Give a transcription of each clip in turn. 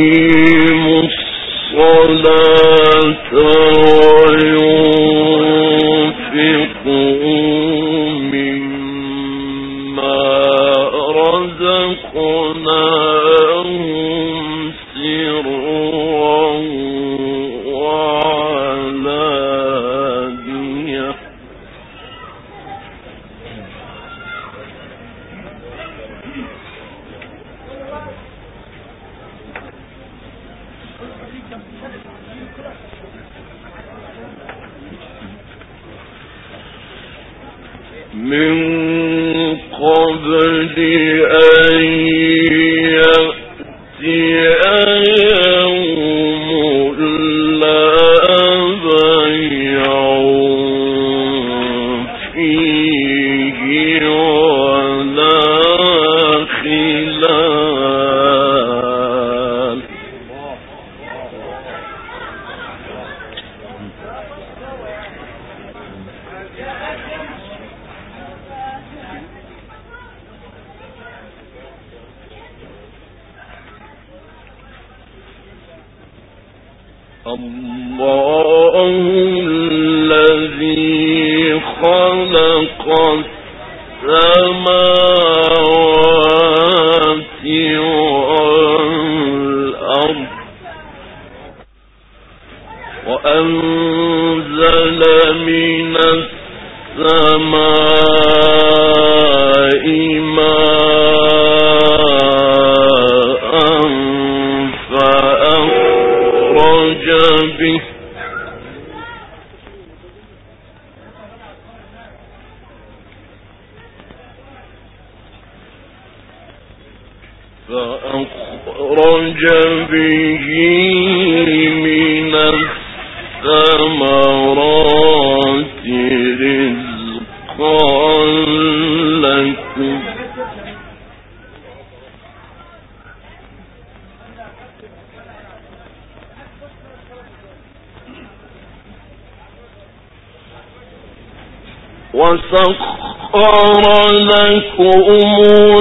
الصلاة لكم وسخر لكم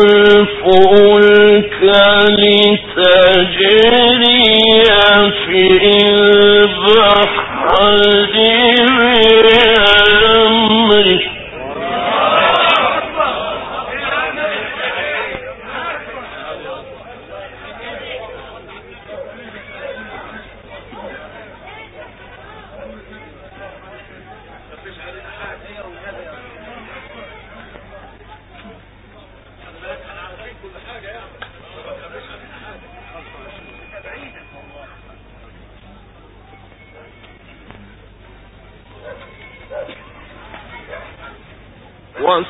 الفلك لتجري في البحر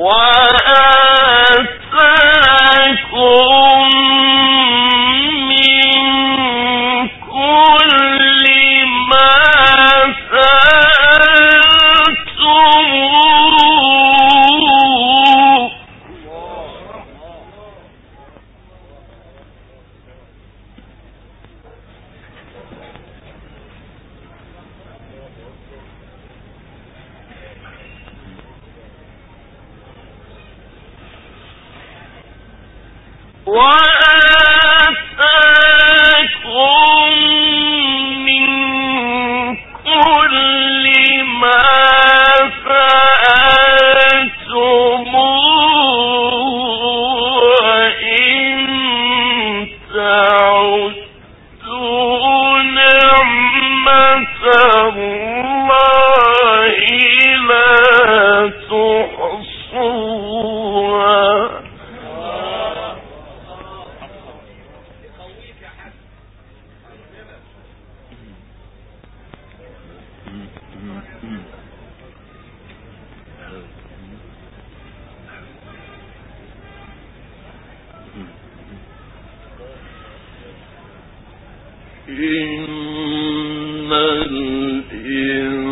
وأ إن الإنسان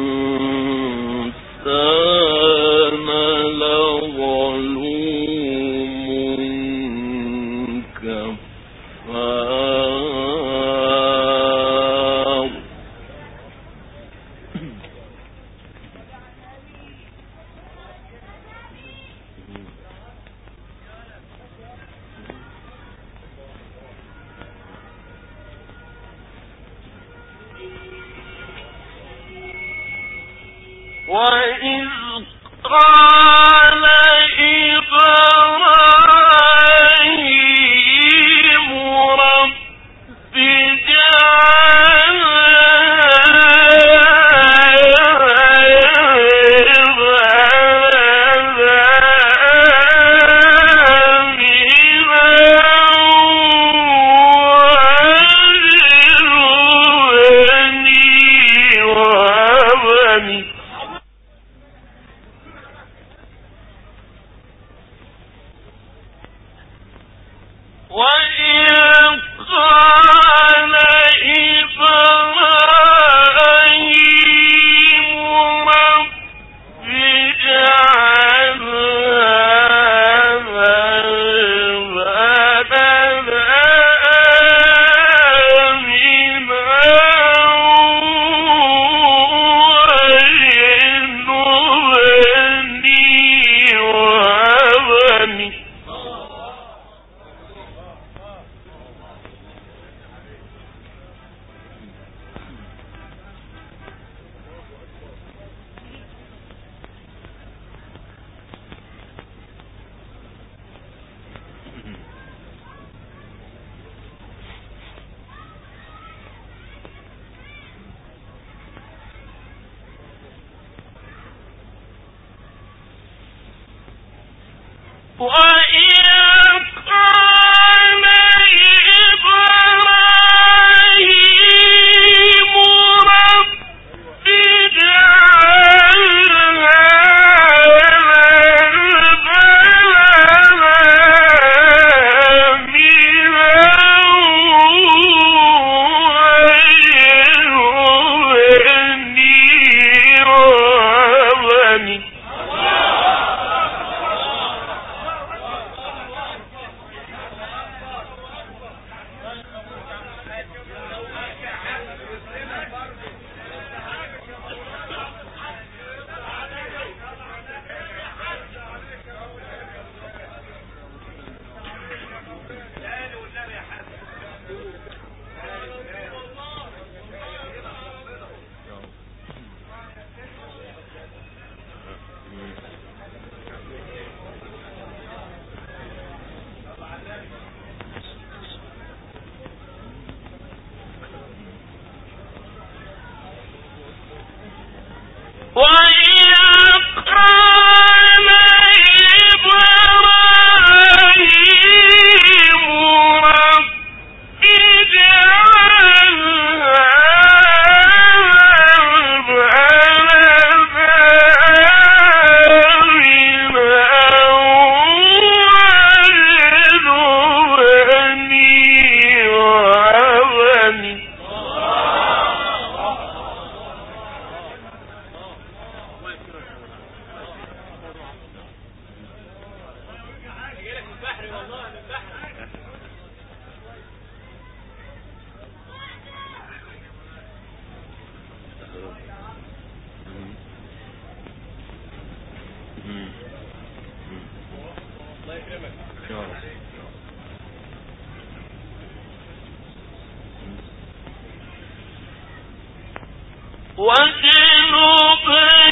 وجنبني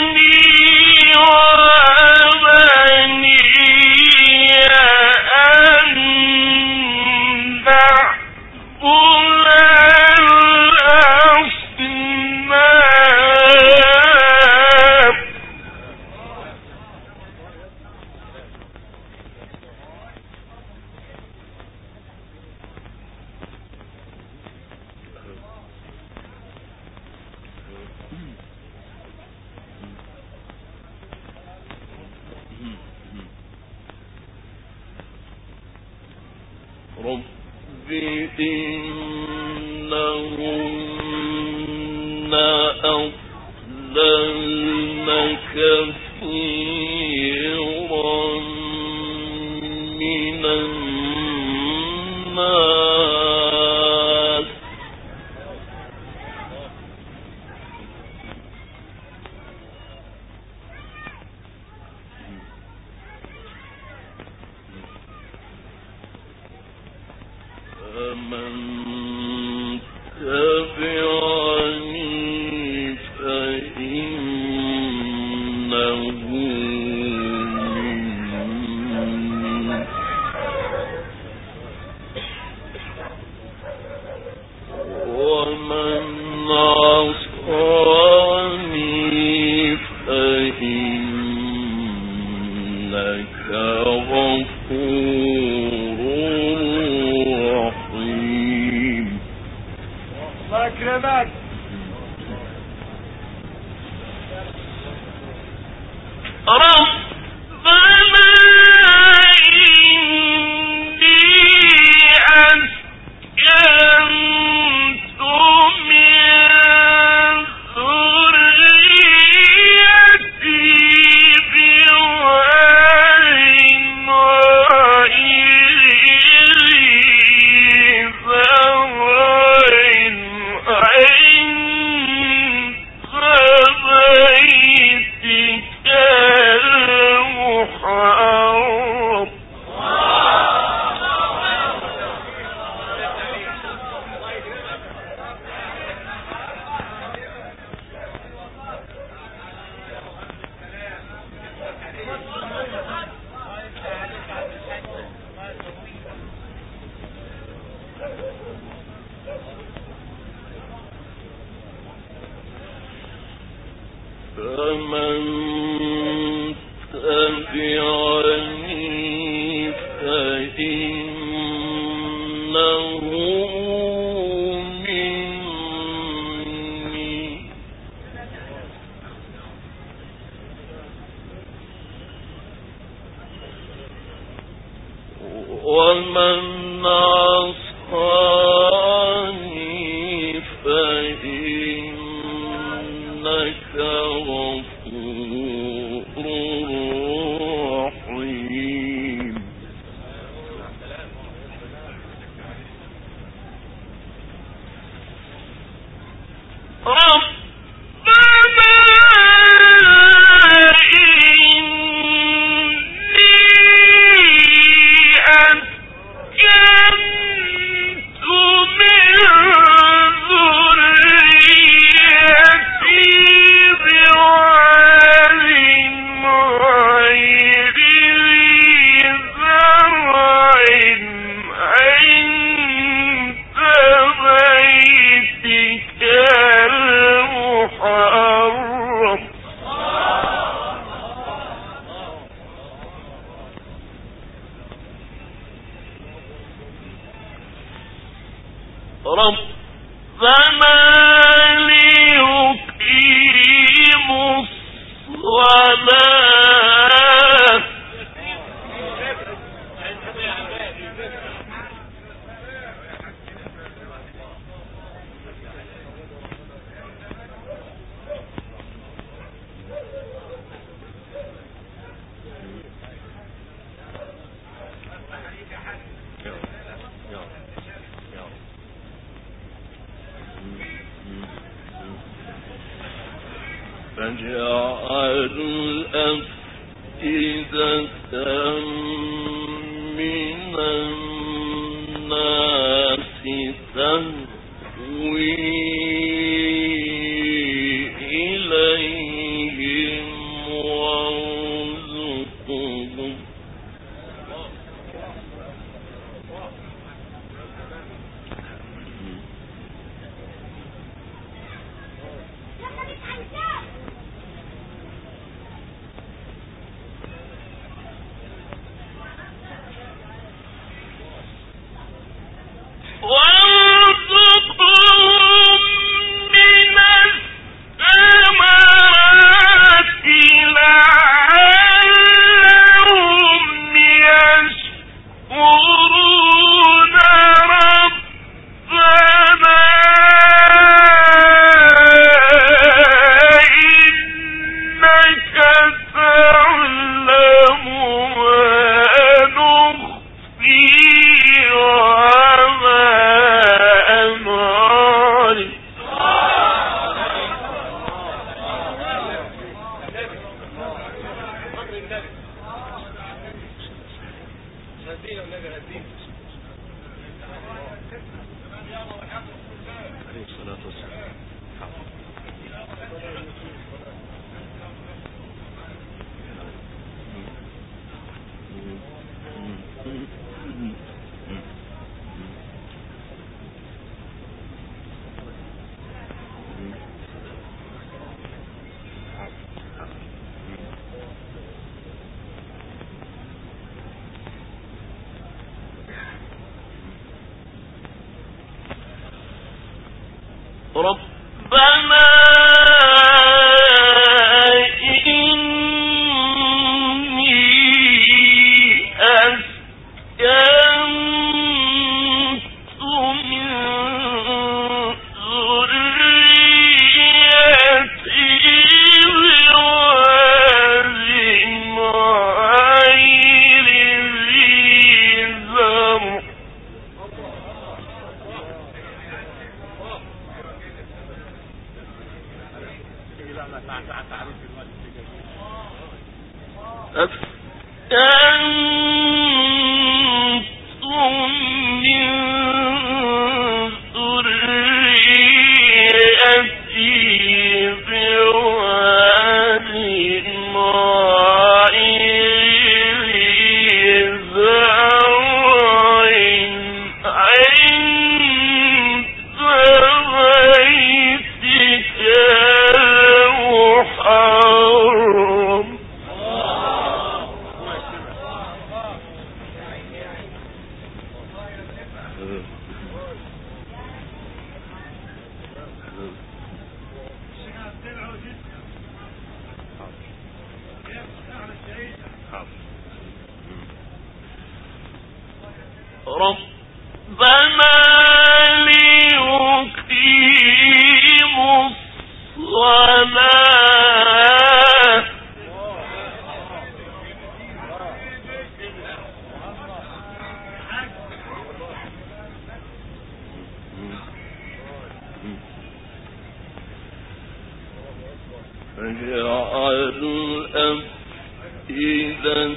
أفئدة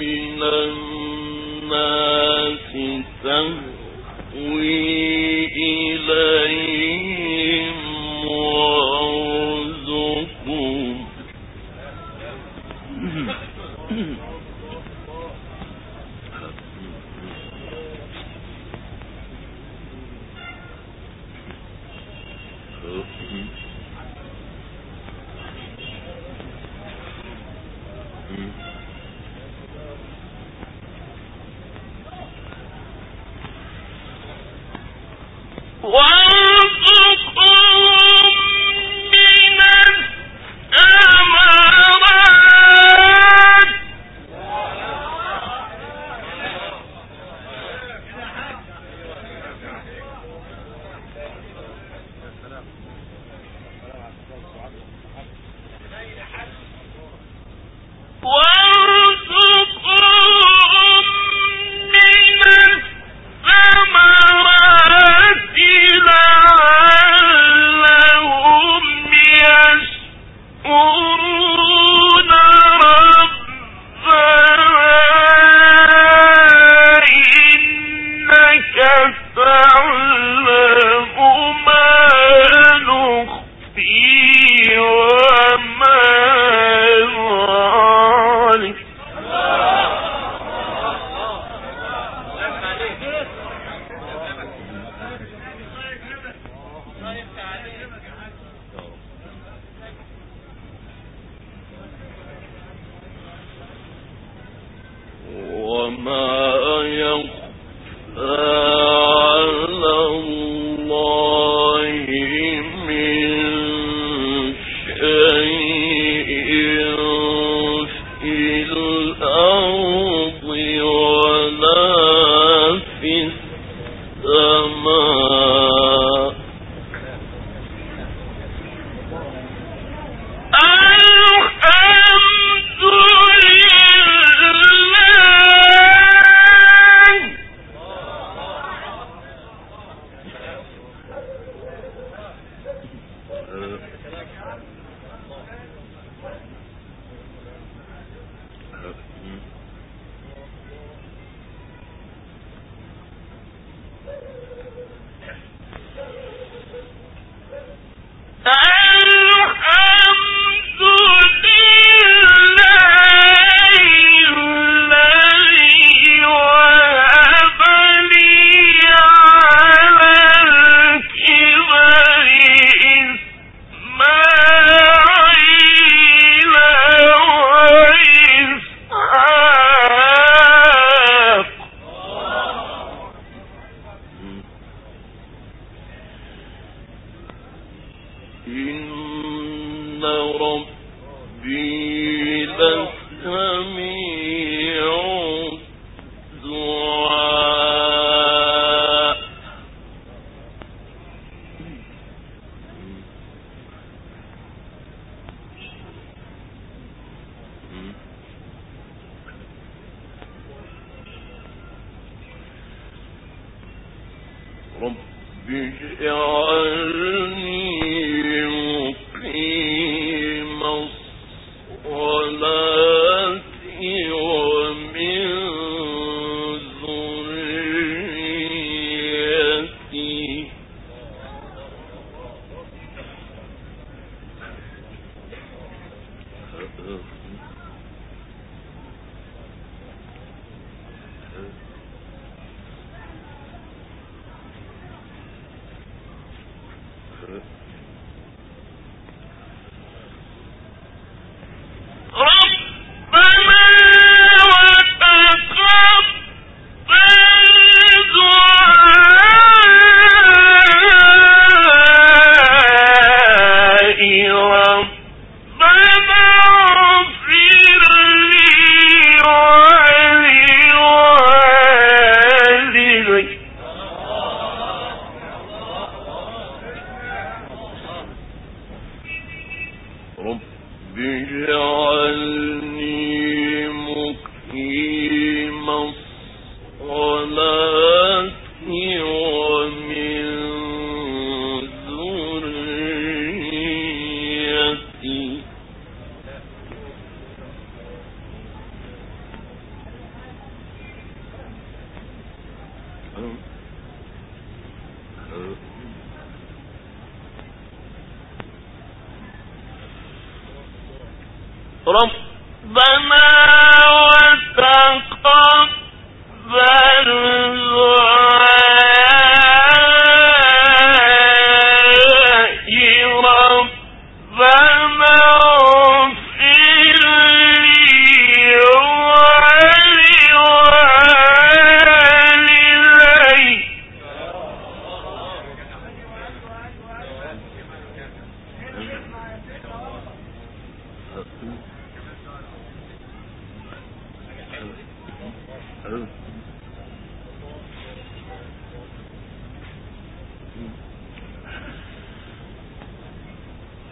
من الناس تهوي إليه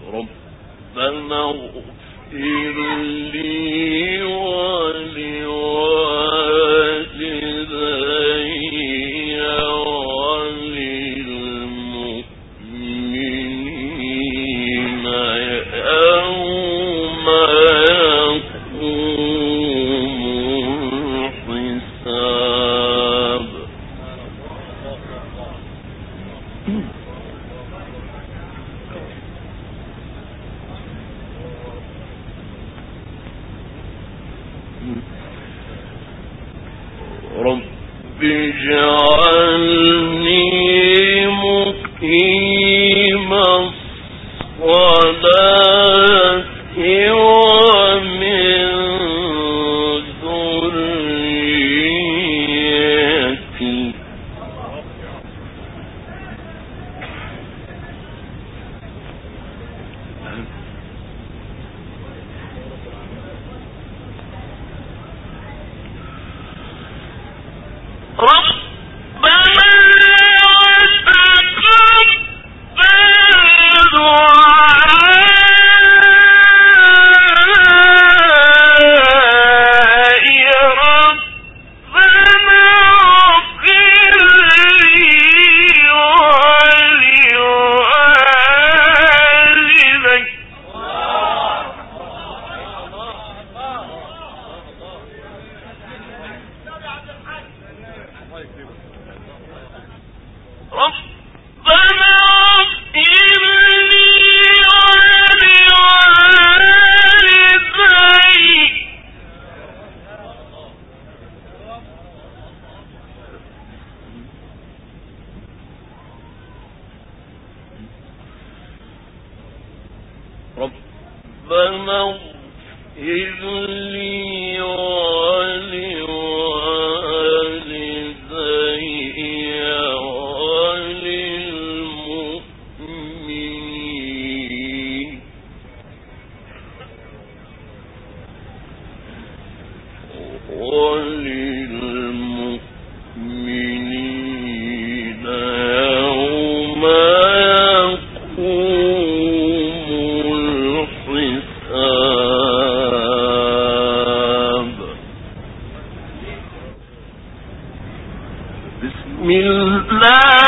ربنا اغفر لي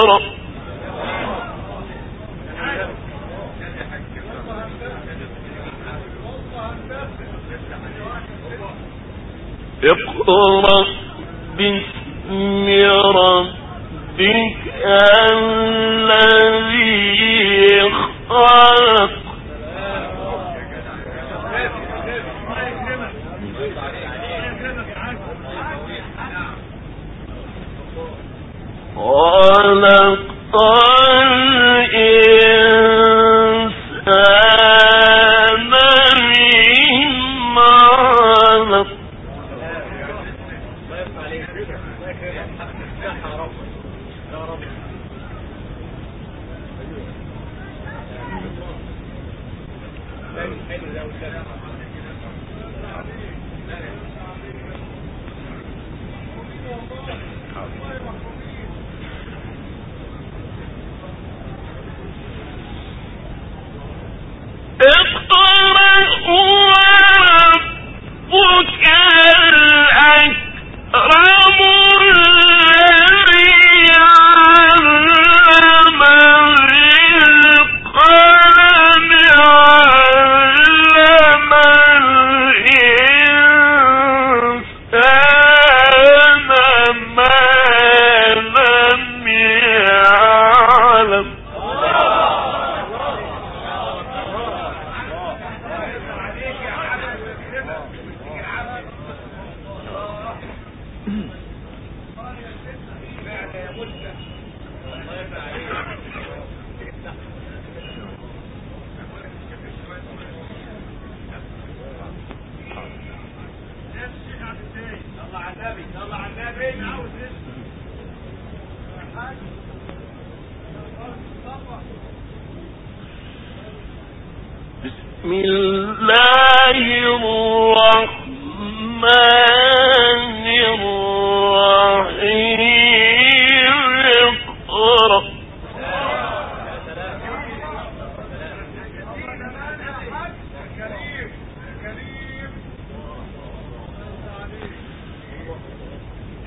اقرأ اقرأ باسم ربك الذي خلق بسم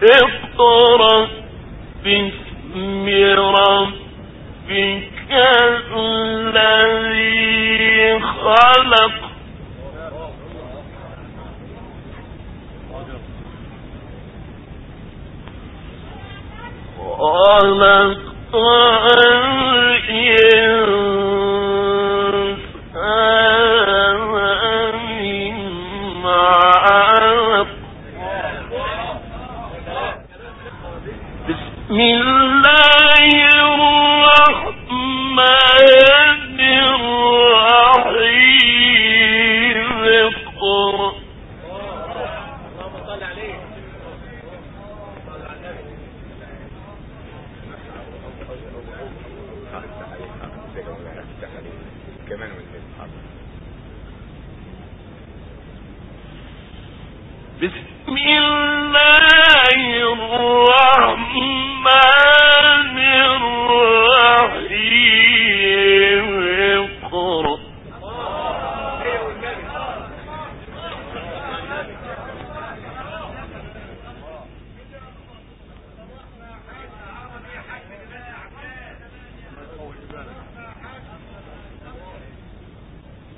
اقرأ باسم ربك الذي خلق خلق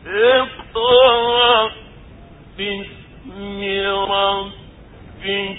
اقرأ باسم ربك.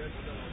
rest of them.